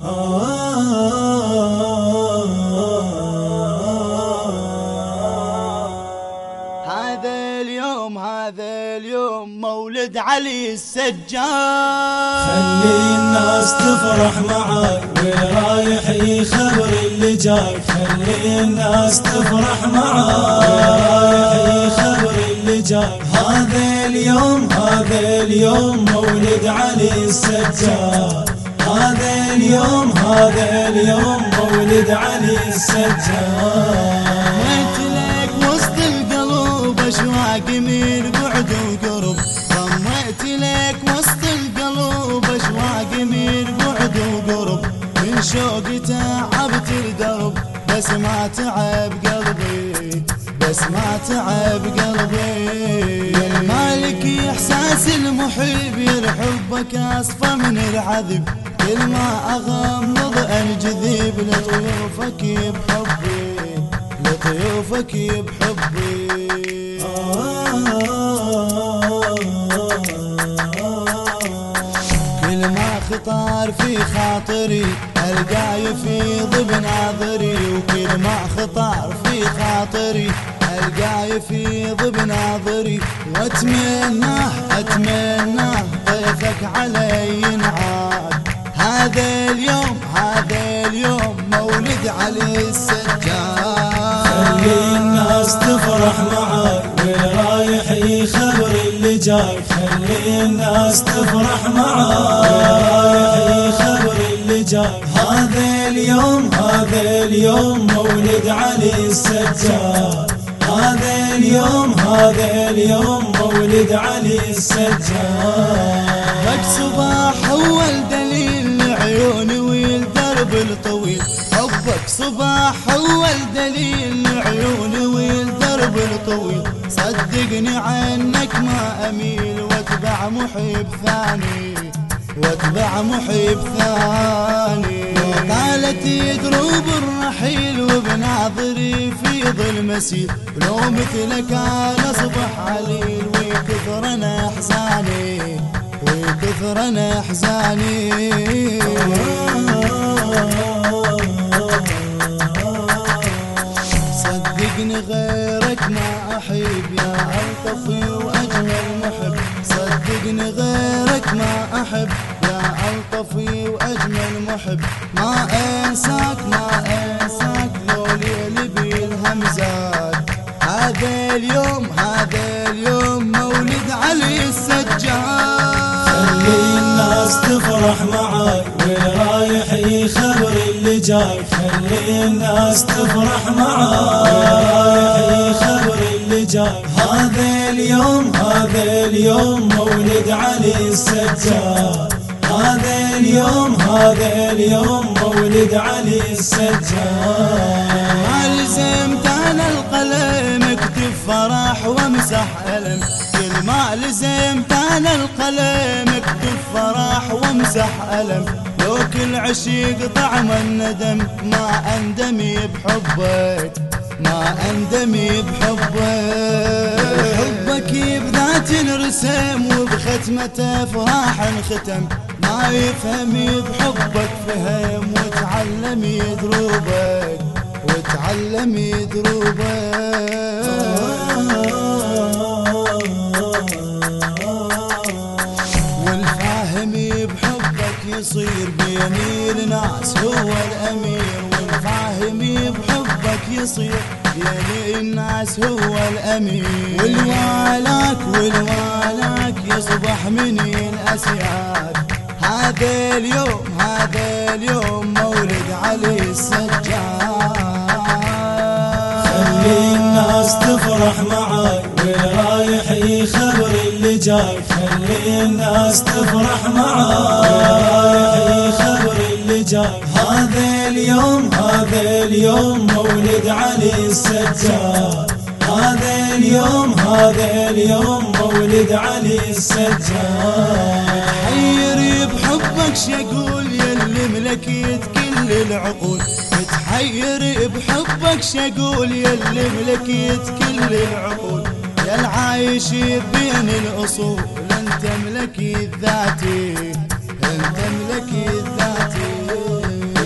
هذا اليوم هذا اليوم مولد علي السجاد. خلي الناس تفرح معاك ورايح يخبر اللي جاك خلي الناس تفرح معاك ورايح يخبر اللي جاك هذا اليوم هذا اليوم مولد علي السجاد. هذا اليوم هذا اليوم مولد علي السجاد. لك وسط القلوب أشواق من بعد وقرب. ضميت لك وسط القلوب أشواق من بعد وقرب. من شوق تعبت الدرب بس ما تعب قلبي بس ما تعب قلبي. مالك إحساس المحب يرحبك اصفى من العذب. كل ما اغمض الجذيب لطيوفك بحبي لطيوفك بحبي. كل ما خطر في خاطري ألقاي يفيض بناظري وكل ما خطر في خاطري ألقاي يفيض بناظري وأتمنى أتمنى هذا اليوم هذا اليوم مولد علي السجاد. خلي الناس تفرح معاك ورايح يخبر اللي جاك خلي الناس تفرح معاك ورايح يخبر اللي جاك هذا اليوم هذا اليوم مولد علي السجاد. هذا اليوم هذا اليوم مولد علي السجاد. لك صباح أول دليل لعيوني والدرب الطويل. حبك صباح أول دليل لعيوني والدرب الطويل. صدقني عنك ما أميل. واتبع محب ثاني. واتبع محب ثاني. طالت دروب الرحيل. وبناظري في ظل مسيل لو مثلك أنا اصبح عليل. وكثر أنا وكثر أنا أحزاني. صدقني غيرك ما أحب يا الطفي وأجمل محب. صدقني غيرك ما أحب يا الطفي وأجمل محب. ما أنساك ما أنساك لو ليلي بالهمزات هذا اليوم تفرح معاك ورايح يخبر اللي جاك خلي الناس تفرح معاك ورايح يخبر اللي جاك هذا اليوم هذا اليوم مولد علي السجاد. هذا اليوم هذا اليوم مولد علي السجاد. لزمت أنا القلم اكتب فرح وامسح الم كل ما لزمت أنا القلم اكتب فرح وامسح ألم. لو كل عشيق طعم الندم ما أندمي بحبك ما أندمي بحبك. حبك بذات رسم وبختمة افراح ختم ما يفهم بحبك فهم وتعلم دروبك وتعلم دروبك الناس هو الأمير والفاهم بحبك يصير. بين الناس هو الأمير. والوالاك والوالاك يصبح من الأسياد. هذا اليوم هذا اليوم مولد علي السجاد. خلي الناس تفرح معاك ورايح يخبر اللي جاك خلي الناس تفرح معاك ورايح يخبر اللي جاك هذا اليوم هذا اليوم مولد علي السجاد. هذا اليوم هذا اليوم مولد علي السجاد. حيري بحبك شقول يلي ملكيت كل العقول. متحير بحبك شقول يلي ملكيت كل العقول. يا العايش بين الأصول أنت ملكي ذاتي أنت ملكي ذاتي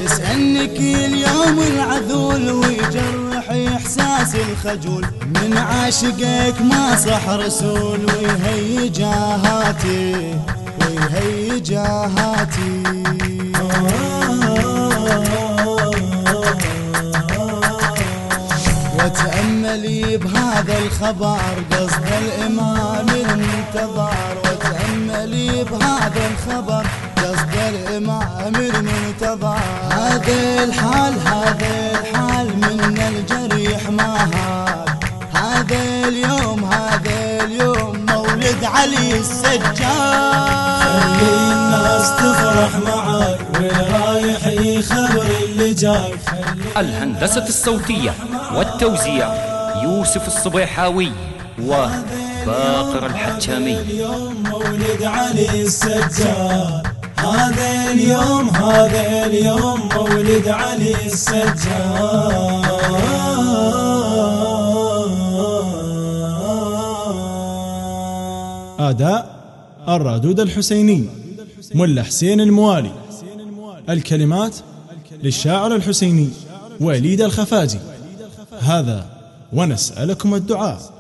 يشتكي اليوم العذول ويجرح إحساس الخجول. من عاشقك ما صح رسول ويهيج جاهاتي ويهيج جاهاتي. وتأملي بهذا الخبر قصد الإمام المنتظر. وتأملي بهذا الحال هذا الحال من الجريح ما هاد. هذا اليوم هذا اليوم مولد علي السجاد. خلي الناس تفرح معاي ورايح يخبر اللي جاي. الهندسة الصوتية والتوزيع يوسف الصبيحاوي وباقر الحكامي اليوم مولد علي السجاد. هذا اليوم هذا اليوم مولد علي السجاد. أداء الرادود الحسيني ملا حسين الموالي. الكلمات للشاعر الحسيني وليد الخفاجي هذا ونسألكم الدعاء.